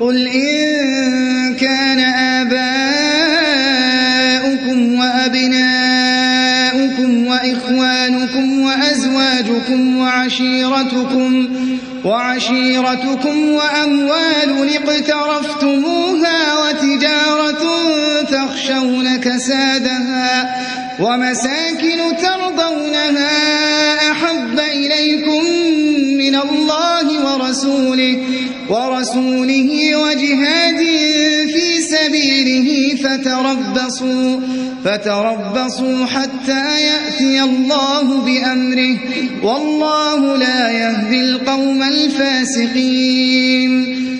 قل إن كان آباؤكم وأبناؤكم وإخوانكم وأزواجكم وعشيرتكم وعشيرتكم وأموال اقترفتموها وتجارة تخشون كسادها ومساكن ترضونها أحب إليكم من الله ورسوله ورسوله وجهاد في سبيله فتربصوا فتربصوا حتى يأتي الله بأمره. والله لا يهدي القوم الفاسقين.